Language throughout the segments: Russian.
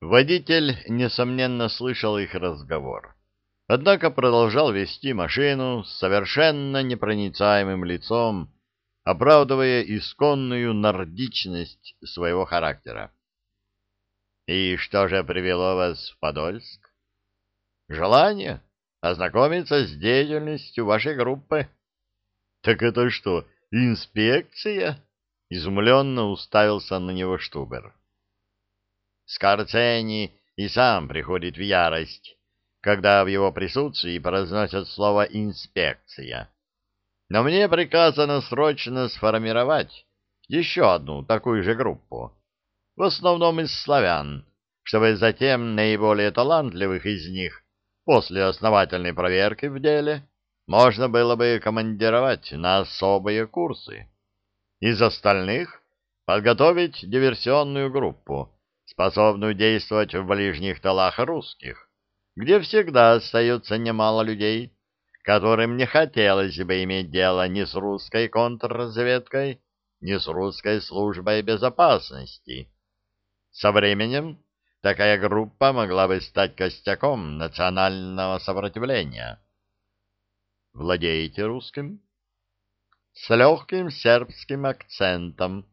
Водитель, несомненно, слышал их разговор, однако продолжал вести машину с совершенно непроницаемым лицом, оправдывая исконную нордичность своего характера. «И что же привело вас в Подольск?» «Желание ознакомиться с деятельностью вашей группы». «Так это что, инспекция?» — изумленно уставился на него Штубер. Скорцени и сам приходит в ярость, когда в его присутствии произносят слово «инспекция». Но мне приказано срочно сформировать еще одну такую же группу, в основном из славян, чтобы затем наиболее талантливых из них после основательной проверки в деле можно было бы командировать на особые курсы. Из остальных подготовить диверсионную группу, способную действовать в ближних талах русских, где всегда остается немало людей, которым не хотелось бы иметь дело ни с русской контрразведкой, ни с русской службой безопасности. Со временем такая группа могла бы стать костяком национального сопротивления. Владеете русским? С легким сербским акцентом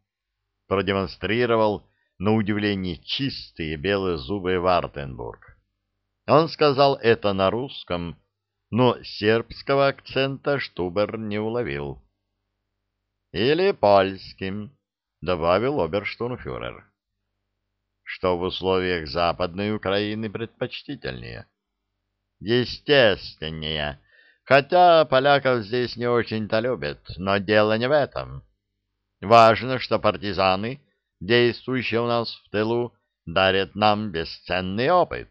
продемонстрировал на удивление чистые белые зубы Вартенбург. Он сказал это на русском, но сербского акцента Штубер не уловил. «Или польским», — добавил оберштурмфюрер. «Что в условиях Западной Украины предпочтительнее?» «Естественнее, хотя поляков здесь не очень-то любят, но дело не в этом. Важно, что партизаны действующие у нас в тылу, дарят нам бесценный опыт.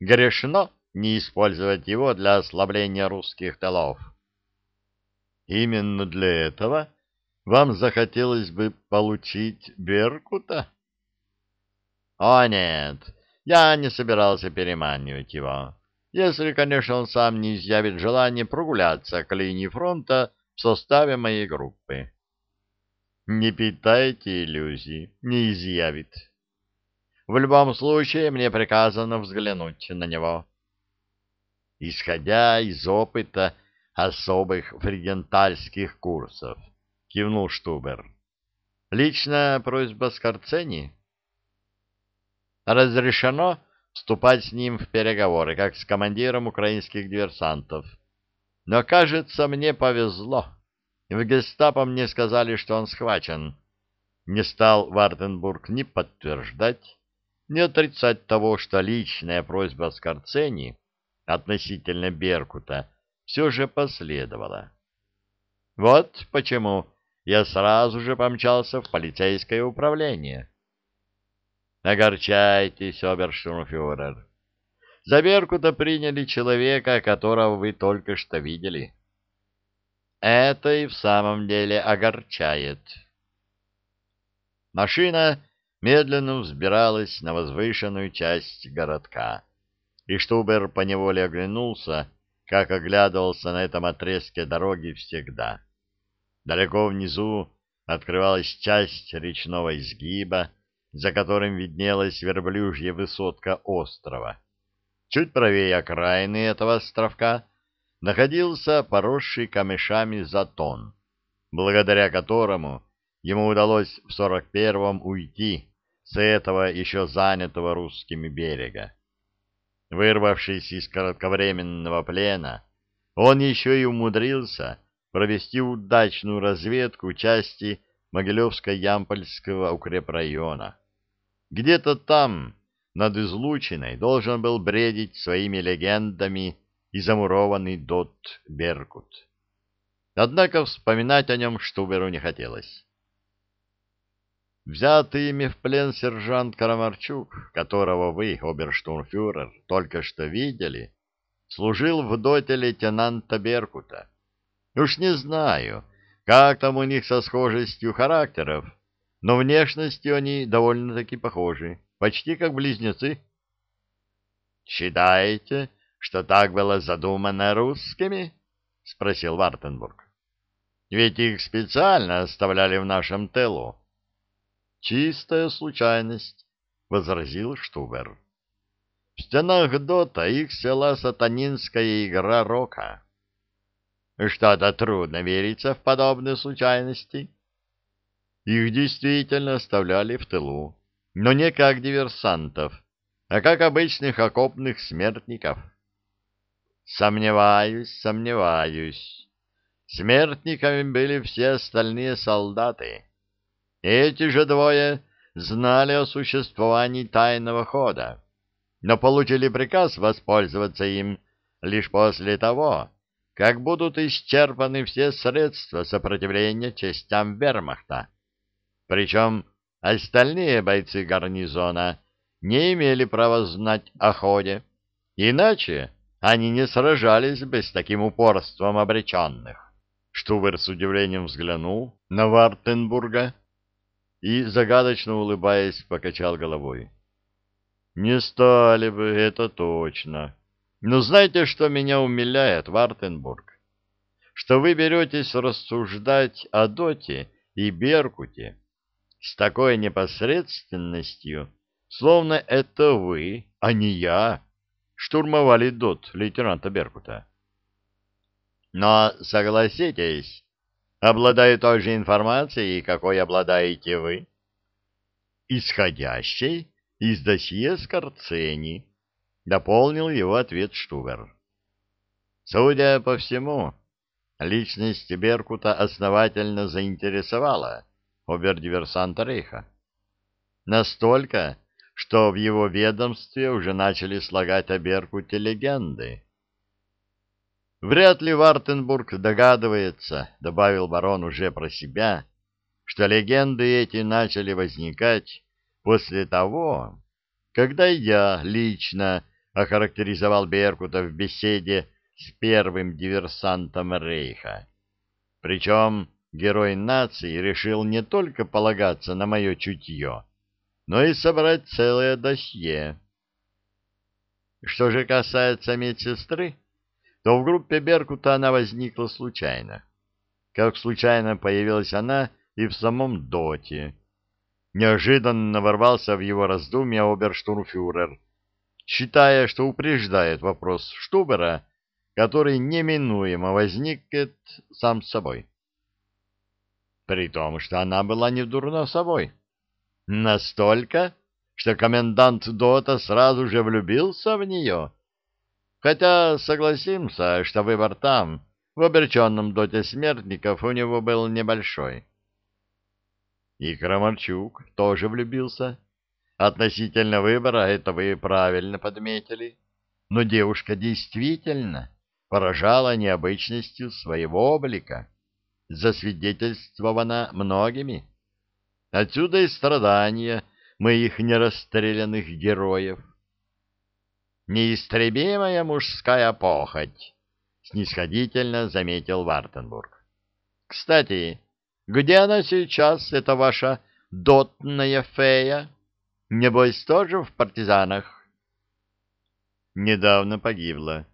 Грешно не использовать его для ослабления русских тылов. Именно для этого вам захотелось бы получить Беркута? О нет, я не собирался переманивать его. Если, конечно, он сам не изъявит желание прогуляться к линии фронта в составе моей группы. Не питайте иллюзий, не изъявит. В любом случае, мне приказано взглянуть на него. Исходя из опыта особых фридентальских курсов, кивнул Штубер. Личная просьба Скорцени? Разрешено вступать с ним в переговоры, как с командиром украинских диверсантов. Но, кажется, мне повезло. В гестапо мне сказали, что он схвачен. Не стал Вартенбург ни подтверждать, ни отрицать того, что личная просьба Скорцени относительно Беркута все же последовала. Вот почему я сразу же помчался в полицейское управление. Огорчайтесь, оберштурмфюрер. За Беркута приняли человека, которого вы только что видели. Это и в самом деле огорчает. Машина медленно взбиралась на возвышенную часть городка, и Штубер поневоле оглянулся, как оглядывался на этом отрезке дороги всегда. Далеко внизу открывалась часть речного изгиба, за которым виднелась верблюжья высотка острова. Чуть правее окраины этого островка находился поросший камешами затон, благодаря которому ему удалось в сорок первом уйти с этого еще занятого русскими берега. Вырвавшись из кратковременного плена, он еще и умудрился провести удачную разведку части Могилевско-Ямпольского укрепрайона. Где-то там, над излучиной, должен был бредить своими легендами и замурованный Дот Беркут. Однако вспоминать о нем Штуберу не хотелось. Взятый ими в плен сержант Карамарчук, которого вы, оберштурмфюрер, только что видели, служил в доте лейтенанта Беркута. Уж не знаю, как там у них со схожестью характеров, но внешностью они довольно-таки похожи, почти как близнецы. Считаете, что так было задумано русскими? — спросил Вартенбург. — Ведь их специально оставляли в нашем тылу. — Чистая случайность, — возразил Штубер. В стенах Дота их села сатанинская игра рока. Что-то трудно верится в подобные случайности. Их действительно оставляли в тылу, но не как диверсантов, а как обычных окопных смертников. Сомневаюсь, сомневаюсь. Смертниками были все остальные солдаты. Эти же двое знали о существовании тайного хода, но получили приказ воспользоваться им лишь после того, как будут исчерпаны все средства сопротивления частям вермахта. Причем остальные бойцы гарнизона не имели права знать о ходе, иначе они не сражались бы с таким упорством обреченных. Штубер с удивлением взглянул на Вартенбурга и, загадочно улыбаясь, покачал головой. «Не стали бы, это точно. Но знаете, что меня умиляет, Вартенбург? Что вы беретесь рассуждать о Доте и Беркуте с такой непосредственностью, словно это вы, а не я, штурмовали Дот лейтенанта Беркута. Но, согласитесь, обладаю той же информацией, какой обладаете вы. Исходящей из досье Скорцени, дополнил его ответ Штубер. Судя по всему, личность Беркута основательно заинтересовала обердиверсанта Рейха. Настолько, что в его ведомстве уже начали слагать о Беркуте легенды. Вряд ли Вартенбург догадывается, добавил барон уже про себя, что легенды эти начали возникать после того, когда я лично охарактеризовал Беркута в беседе с первым диверсантом Рейха. Причем герой нации решил не только полагаться на мое чутье, но и собрать целое досье. Что же касается медсестры, то в группе Беркута она возникла случайно. Как случайно появилась она и в самом Доте. Неожиданно ворвался в его раздумья оберштурмфюрер, считая, что упреждает вопрос Штубера, который неминуемо возникнет сам собой. При том, что она была не дурна собой. Настолько, что комендант Дота сразу же влюбился в нее Хотя согласимся, что выбор там, в обреченном доте смертников, у него был небольшой. И Крамарчук тоже влюбился. Относительно выбора это вы правильно подметили. Но девушка действительно поражала необычностью своего облика, засвидетельствована многими. Отсюда и страдания моих нерастрелянных героев неистребимая мужская похоть, — снисходительно заметил Вартенбург. — Кстати, где она сейчас, эта ваша дотная фея? Небось, тоже в партизанах? Недавно погибла.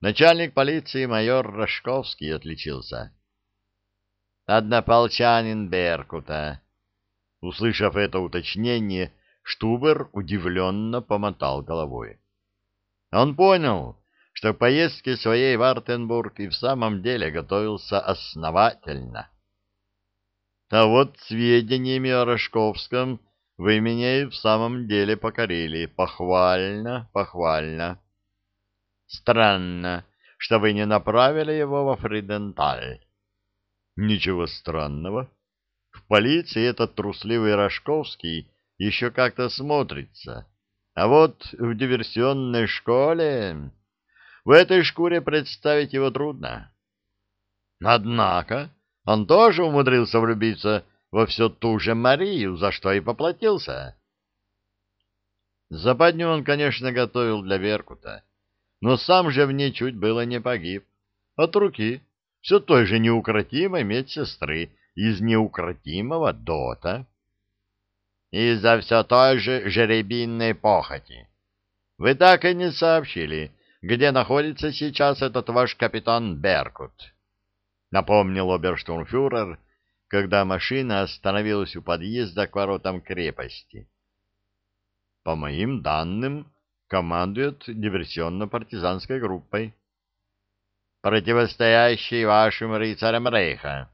Начальник полиции майор Рожковский отличился. Однополчанин Беркута. Услышав это уточнение, Штубер удивленно помотал головой. Он понял, что к поездке своей в Артенбург и в самом деле готовился основательно. А вот сведениями о Рожковском вы меня и в самом деле покорили. Похвально, похвально. Странно, что вы не направили его во Фриденталь. Ничего странного. В полиции этот трусливый Рожковский еще как-то смотрится. А вот в диверсионной школе... В этой шкуре представить его трудно. Однако он тоже умудрился влюбиться во всю ту же Марию, за что и поплатился. Западню он, конечно, готовил для Беркута, но сам же в ней чуть было не погиб. От руки все той же неукротимой медсестры из неукротимого дота из-за все той же жеребинной похоти. Вы так и не сообщили, где находится сейчас этот ваш капитан Беркут. Напомнил оберштурмфюрер, когда машина остановилась у подъезда к воротам крепости. по моим данным, командует диверсионно-партизанской группой. Противостоящей вашим рыцарям Рейха.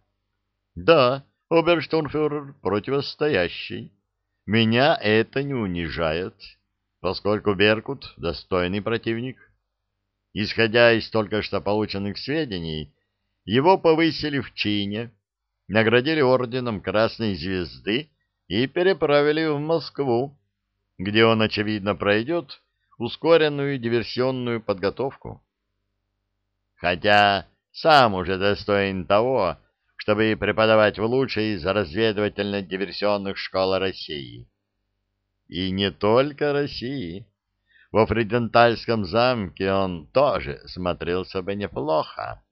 Да, оберштурмфюрер, противостоящий. Меня это не унижает, поскольку Беркут — достойный противник. Исходя из только что полученных сведений, его повысили в чине, наградили орденом Красной Звезды и переправили в Москву, где он, очевидно, пройдет ускоренную диверсионную подготовку. Хотя сам уже достоин того, чтобы преподавать в лучшей из разведывательно-диверсионных школ России. И не только России. Во Фридентальском замке он тоже смотрелся бы неплохо.